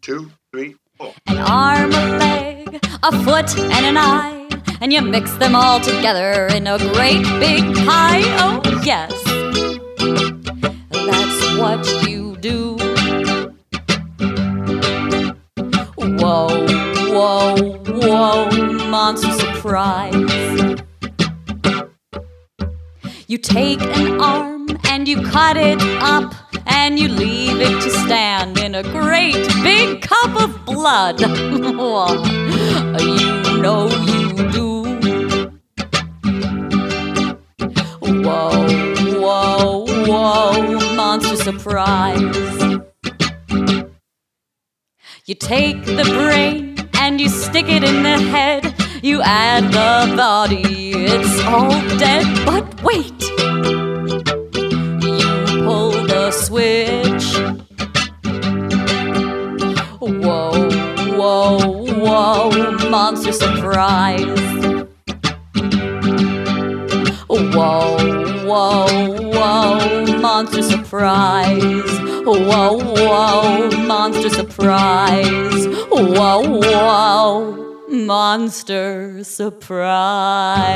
Two, three, four. An arm, a leg, a foot, and an eye. And you mix them all together in a great big pie. Oh, yes. That's what you do. Whoa, whoa, whoa, monster surprise. You take an arm and you cut it up and you leave it to stand in a great big cup of blood. Oh, you know you do. Whoa, whoa, whoa, monster surprise. You take the brain and you stick it in the head. You add the body, it's all dead. But wait, the switch. Whoa, whoa, whoa, monster surprise. Whoa, whoa, whoa, monster surprise. Whoa, whoa, monster surprise. Whoa, whoa, monster surprise.